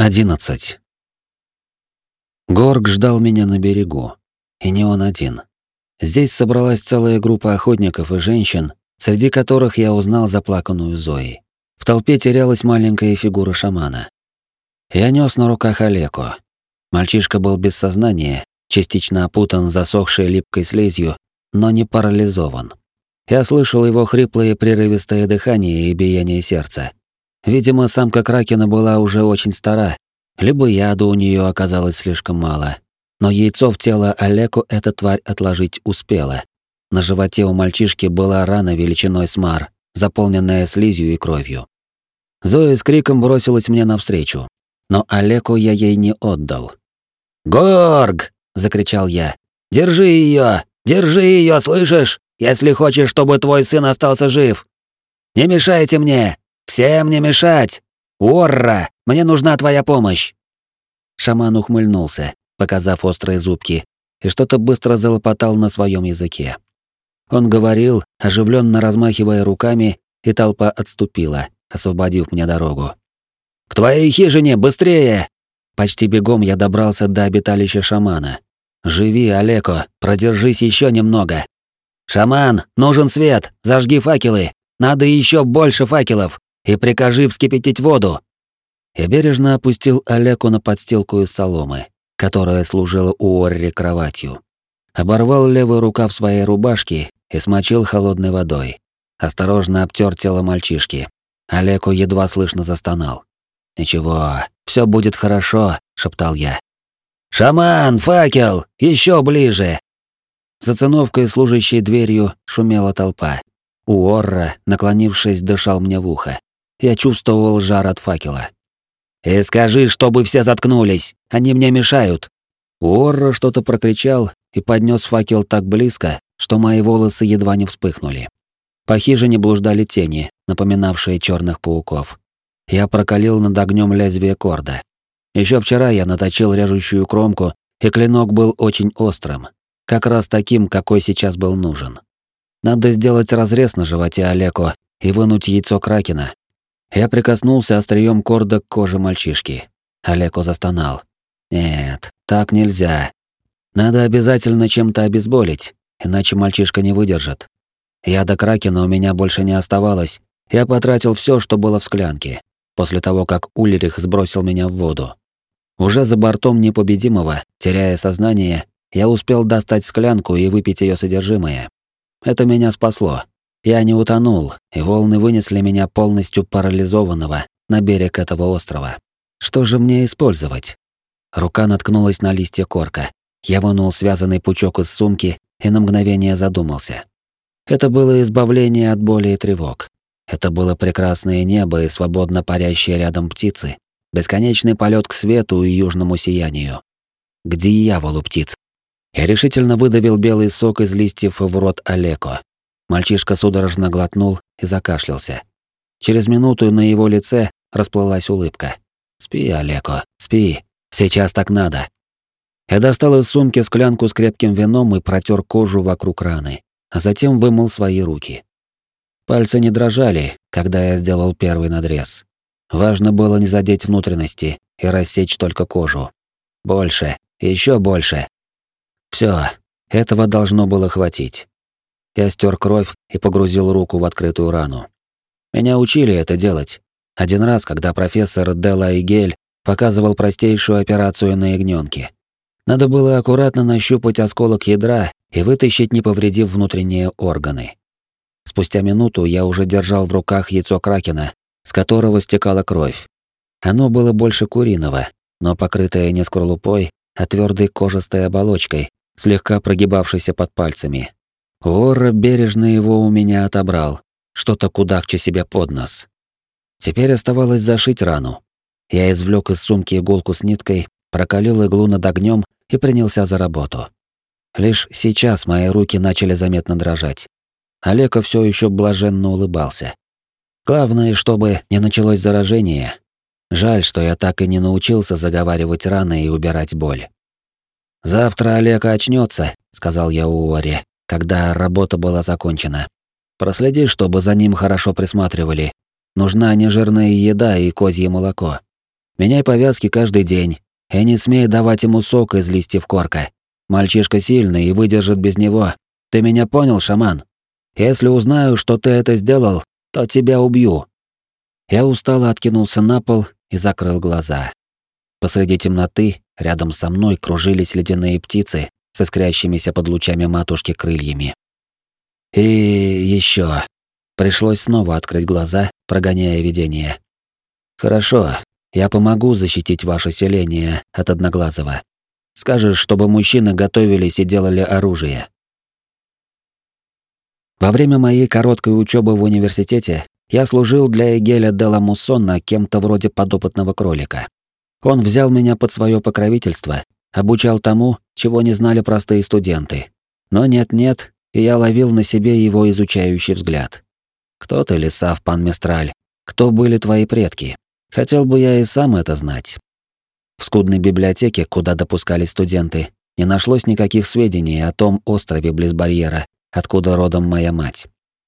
11. Горг ждал меня на берегу. И не он один. Здесь собралась целая группа охотников и женщин, среди которых я узнал заплаканную Зои. В толпе терялась маленькая фигура шамана. Я нес на руках Олеку. Мальчишка был без сознания, частично опутан засохшей липкой слизью, но не парализован. Я слышал его хриплое прерывистое дыхание и биение сердца. Видимо, самка Кракена была уже очень стара, либо яду у нее оказалось слишком мало. Но яйцо в тело Олеку эта тварь отложить успела. На животе у мальчишки была рана величиной с мар, заполненная слизью и кровью. Зоя с криком бросилась мне навстречу, но Олеку я ей не отдал. «Горг!» — закричал я. «Держи ее! Держи ее, слышишь? Если хочешь, чтобы твой сын остался жив! Не мешайте мне! «Всем не мешать! Уорра! Мне нужна твоя помощь!» Шаман ухмыльнулся, показав острые зубки, и что-то быстро залопотал на своем языке. Он говорил, оживленно размахивая руками, и толпа отступила, освободив мне дорогу. «К твоей хижине, быстрее!» Почти бегом я добрался до обиталища шамана. «Живи, Олеко, продержись еще немного!» «Шаман, нужен свет! Зажги факелы! Надо еще больше факелов! И прикажи вскипятить воду. Я бережно опустил Олеку на подстилку из соломы, которая служила у Орри кроватью. Оборвал левый рукав своей рубашки и смочил холодной водой. Осторожно обтер тело мальчишки. Олеку едва слышно застонал. «Ничего, все будет хорошо», — шептал я. «Шаман, факел! Еще ближе!» За циновкой, служащей дверью, шумела толпа. Уорра, наклонившись, дышал мне в ухо. Я чувствовал жар от факела. «И скажи, чтобы все заткнулись, они мне мешают!» Уорра что-то прокричал и поднес факел так близко, что мои волосы едва не вспыхнули. По хижине блуждали тени, напоминавшие черных пауков. Я прокалил над огнем лезвие корда. Еще вчера я наточил режущую кромку, и клинок был очень острым, как раз таким, какой сейчас был нужен. Надо сделать разрез на животе Олеко и вынуть яйцо кракена, я прикоснулся острием корда к коже мальчишки. Олеко застонал. Нет, так нельзя. Надо обязательно чем-то обезболить, иначе мальчишка не выдержит. Яда кракена у меня больше не оставалось. Я потратил все, что было в склянке, после того, как Ульрих сбросил меня в воду. Уже за бортом непобедимого, теряя сознание, я успел достать склянку и выпить ее содержимое. Это меня спасло. Я не утонул, и волны вынесли меня полностью парализованного на берег этого острова. Что же мне использовать? Рука наткнулась на листья корка. Я вынул связанный пучок из сумки и на мгновение задумался. Это было избавление от боли и тревог. Это было прекрасное небо и свободно парящие рядом птицы. Бесконечный полет к свету и южному сиянию. К дьяволу птиц. Я решительно выдавил белый сок из листьев в рот Олеко. Мальчишка судорожно глотнул и закашлялся. Через минуту на его лице расплылась улыбка. «Спи, Олеко, спи. Сейчас так надо». Я достал из сумки склянку с крепким вином и протер кожу вокруг раны, а затем вымыл свои руки. Пальцы не дрожали, когда я сделал первый надрез. Важно было не задеть внутренности и рассечь только кожу. Больше, еще больше. Все, этого должно было хватить. Я стер кровь и погрузил руку в открытую рану. Меня учили это делать. Один раз, когда профессор Делла Игель показывал простейшую операцию на ягнёнке. Надо было аккуратно нащупать осколок ядра и вытащить, не повредив внутренние органы. Спустя минуту я уже держал в руках яйцо кракена, с которого стекала кровь. Оно было больше куриного, но покрытое не скорлупой, а твердой кожистой оболочкой, слегка прогибавшейся под пальцами. Ора бережно его у меня отобрал, что-то кудахча себе под нос. Теперь оставалось зашить рану. Я извлек из сумки иголку с ниткой, прокалил иглу над огнем и принялся за работу. Лишь сейчас мои руки начали заметно дрожать. Олега все еще блаженно улыбался. Главное, чтобы не началось заражение. Жаль, что я так и не научился заговаривать раны и убирать боль. «Завтра Олег очнется, сказал я Уоре, когда работа была закончена. Проследи, чтобы за ним хорошо присматривали. Нужна нежирная еда и козье молоко. Меняй повязки каждый день, и не смей давать ему сок из листьев корка. Мальчишка сильный и выдержит без него. Ты меня понял, шаман? Если узнаю, что ты это сделал, то тебя убью». Я устало откинулся на пол и закрыл глаза. Посреди темноты рядом со мной кружились ледяные птицы с искрящимися под лучами матушки крыльями. И еще. Пришлось снова открыть глаза, прогоняя видение. Хорошо, я помогу защитить ваше селение от Одноглазого. Скажешь, чтобы мужчины готовились и делали оружие. Во время моей короткой учебы в университете я служил для Эгеля Делла Муссона кем-то вроде подопытного кролика. Он взял меня под свое покровительство, обучал тому, чего не знали простые студенты. Но нет-нет, и я ловил на себе его изучающий взгляд. Кто ты, Лисав, пан Мистраль? Кто были твои предки? Хотел бы я и сам это знать. В скудной библиотеке, куда допускались студенты, не нашлось никаких сведений о том острове близ барьера, откуда родом моя мать.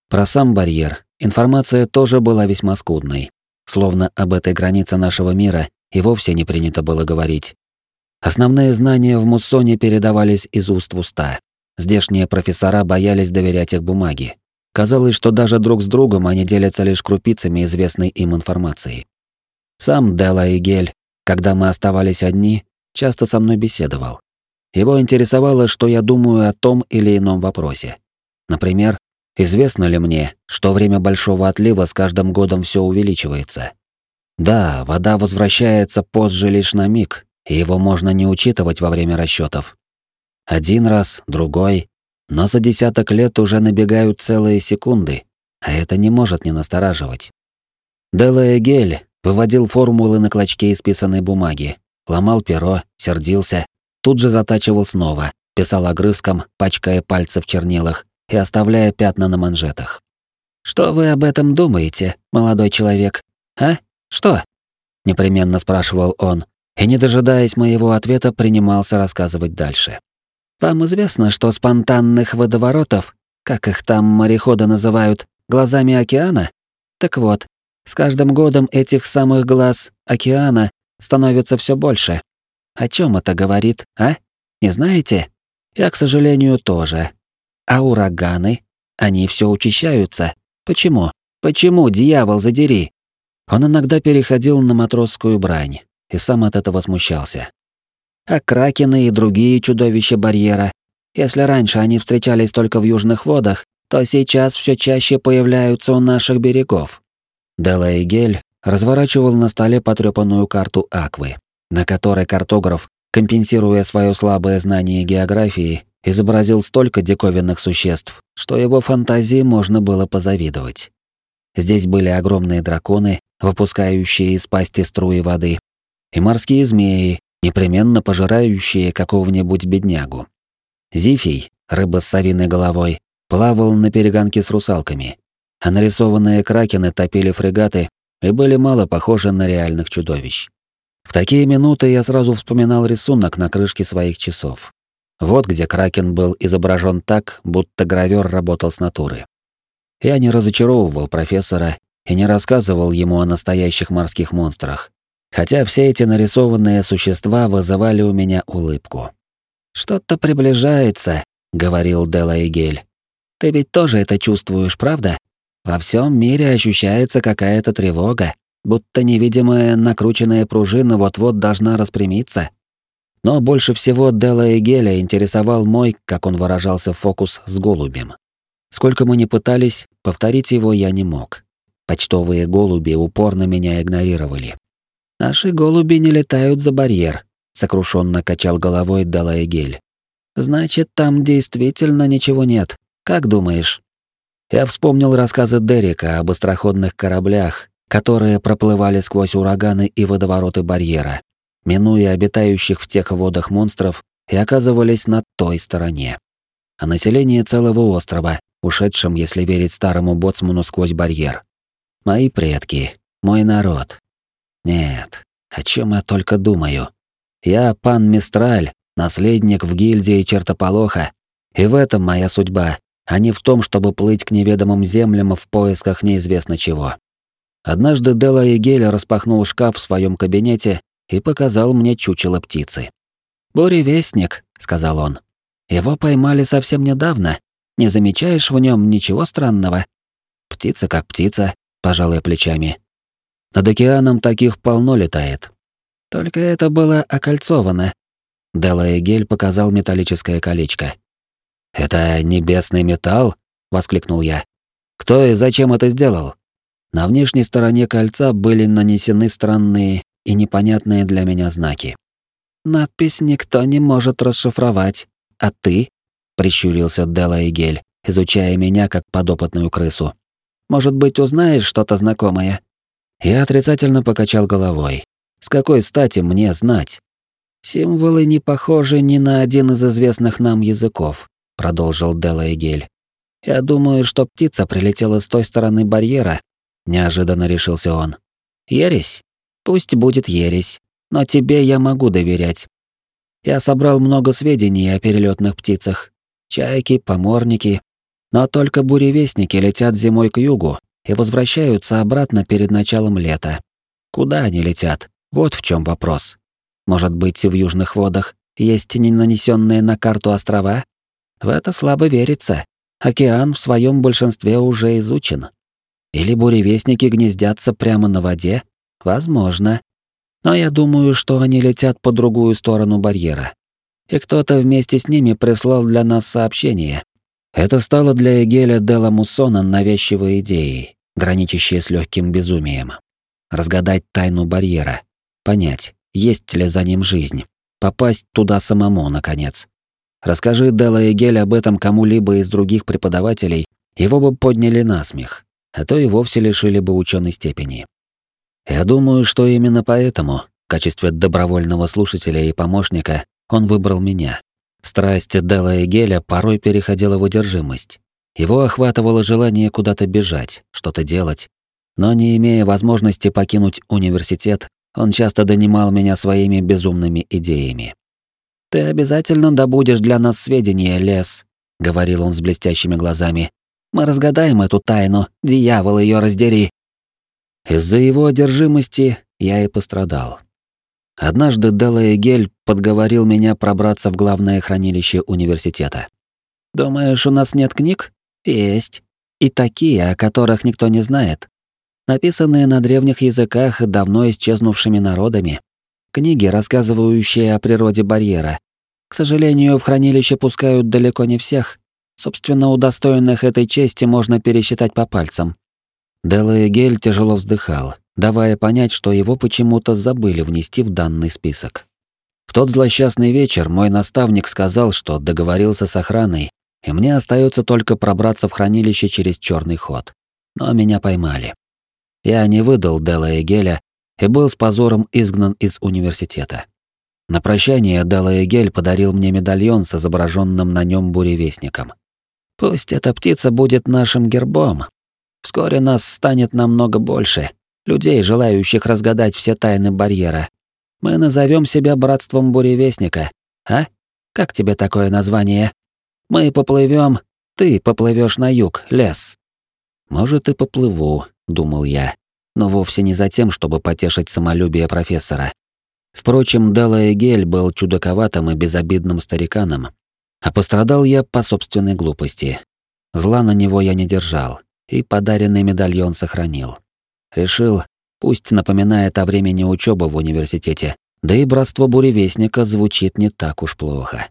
Про сам барьер информация тоже была весьма скудной. Словно об этой границе нашего мира и вовсе не принято было говорить. Основные знания в Муссоне передавались из уст в уста. Здешние профессора боялись доверять их бумаге. Казалось, что даже друг с другом они делятся лишь крупицами известной им информации. Сам Дела и Гель, когда мы оставались одни, часто со мной беседовал. Его интересовало, что я думаю о том или ином вопросе. Например, известно ли мне, что время большого отлива с каждым годом все увеличивается? Да, вода возвращается позже лишь на миг, и его можно не учитывать во время расчетов. Один раз, другой, но за десяток лет уже набегают целые секунды, а это не может не настораживать. Делла Гель Выводил формулы на клочке исписанной бумаги, ломал перо, сердился, тут же затачивал снова, писал огрызком, пачкая пальцы в чернилах и оставляя пятна на манжетах. «Что вы об этом думаете, молодой человек? А? Что?» — непременно спрашивал он, и, не дожидаясь моего ответа, принимался рассказывать дальше. «Вам известно, что спонтанных водоворотов, как их там мореходы называют, глазами океана? Так вот, с каждым годом этих самых глаз океана становится все больше. О чем это говорит, а? Не знаете? Я, к сожалению, тоже. А ураганы? Они все учащаются. Почему? Почему, дьявол, задери? Он иногда переходил на матросскую брань и сам от этого смущался. А кракены и другие чудовища барьера, если раньше они встречались только в южных водах, то сейчас все чаще появляются у наших берегов. Делаэгель разворачивал на столе потрепанную карту Аквы, на которой картограф, компенсируя свое слабое знание географии, изобразил столько диковинных существ, что его фантазии можно было позавидовать. Здесь были огромные драконы, выпускающие из пасти струи воды, и морские змеи, непременно пожирающие какого-нибудь беднягу. Зифий, рыба с совиной головой, плавал на перегонке с русалками, а нарисованные кракены топили фрегаты и были мало похожи на реальных чудовищ. В такие минуты я сразу вспоминал рисунок на крышке своих часов. Вот где кракен был изображен так, будто гравер работал с натуры. Я не разочаровывал профессора и не рассказывал ему о настоящих морских монстрах, хотя все эти нарисованные существа вызывали у меня улыбку. «Что-то приближается», — говорил Дела Игель. «Ты ведь тоже это чувствуешь, правда?» Во всем мире ощущается какая-то тревога, будто невидимая накрученная пружина вот-вот должна распрямиться. Но больше всего Делла и Геля интересовал мой, как он выражался, фокус с голубем. Сколько мы ни пытались, повторить его я не мог. Почтовые голуби упорно меня игнорировали. «Наши голуби не летают за барьер», — сокрушенно качал головой Делла Гель. «Значит, там действительно ничего нет. Как думаешь?» Я вспомнил рассказы Дерека об быстроходных кораблях, которые проплывали сквозь ураганы и водовороты барьера, минуя обитающих в тех водах монстров и оказывались на той стороне. А население целого острова, ушедшим, если верить старому боцману сквозь барьер. Мои предки, мой народ. Нет, о чем я только думаю. Я пан Мистраль, наследник в гильдии чертополоха, и в этом моя судьба а не в том, чтобы плыть к неведомым землям в поисках неизвестно чего. Однажды Дела и Гель распахнул шкаф в своем кабинете и показал мне чучело птицы. «Буревестник», — сказал он. «Его поймали совсем недавно. Не замечаешь в нем ничего странного?» «Птица как птица», — пожалуй плечами. «Над океаном таких полно летает». «Только это было окольцовано». Дела и Гель показал металлическое колечко. «Это небесный металл?» — воскликнул я. «Кто и зачем это сделал?» На внешней стороне кольца были нанесены странные и непонятные для меня знаки. «Надпись никто не может расшифровать. А ты?» — прищурился Дела Игель, изучая меня как подопытную крысу. «Может быть, узнаешь что-то знакомое?» Я отрицательно покачал головой. «С какой стати мне знать?» «Символы не похожи ни на один из известных нам языков», — продолжил Дела Игель. «Я думаю, что птица прилетела с той стороны барьера неожиданно решился он. Ересь? Пусть будет ересь, но тебе я могу доверять. Я собрал много сведений о перелетных птицах. Чайки, поморники. Но только буревестники летят зимой к югу и возвращаются обратно перед началом лета. Куда они летят? Вот в чем вопрос. Может быть, в южных водах есть не нанесенные на карту острова? В это слабо верится. Океан в своем большинстве уже изучен. Или буревестники гнездятся прямо на воде? Возможно. Но я думаю, что они летят по другую сторону барьера. И кто-то вместе с ними прислал для нас сообщение. Это стало для Эгеля Делла Муссона навязчивой идеей, граничащей с легким безумием. Разгадать тайну барьера, понять, есть ли за ним жизнь, попасть туда самому, наконец. Расскажи Делла Эгель об этом кому-либо из других преподавателей, его бы подняли на смех а то и вовсе лишили бы ученой степени. Я думаю, что именно поэтому, в качестве добровольного слушателя и помощника, он выбрал меня. Страсть Дела и Геля порой переходила в одержимость. Его охватывало желание куда-то бежать, что-то делать. Но не имея возможности покинуть университет, он часто донимал меня своими безумными идеями. «Ты обязательно добудешь для нас сведения, Лес», — говорил он с блестящими глазами, мы разгадаем эту тайну, дьявол ее раздери. Из-за его одержимости я и пострадал. Однажды Делла Гель подговорил меня пробраться в главное хранилище университета. «Думаешь, у нас нет книг?» «Есть. И такие, о которых никто не знает. Написанные на древних языках давно исчезнувшими народами. Книги, рассказывающие о природе барьера. К сожалению, в хранилище пускают далеко не всех, Собственно, удостоенных этой чести можно пересчитать по пальцам. Делла Гель тяжело вздыхал, давая понять, что его почему-то забыли внести в данный список. В тот злосчастный вечер мой наставник сказал, что договорился с охраной, и мне остается только пробраться в хранилище через черный ход. Но меня поймали. Я не выдал Делла Геля и был с позором изгнан из университета. На прощание Делла Гель подарил мне медальон с изображенным на нем буревестником. Пусть эта птица будет нашим гербом. Вскоре нас станет намного больше, людей, желающих разгадать все тайны барьера. Мы назовем себя братством буревестника. А? Как тебе такое название? Мы поплывем, ты поплывешь на юг, лес. Может и поплыву, думал я, но вовсе не за тем, чтобы потешить самолюбие профессора. Впрочем, Дала Гель был чудаковатым и безобидным стариканом, а пострадал я по собственной глупости. Зла на него я не держал, и подаренный медальон сохранил. Решил, пусть напоминает о времени учебы в университете, да и братство буревестника звучит не так уж плохо.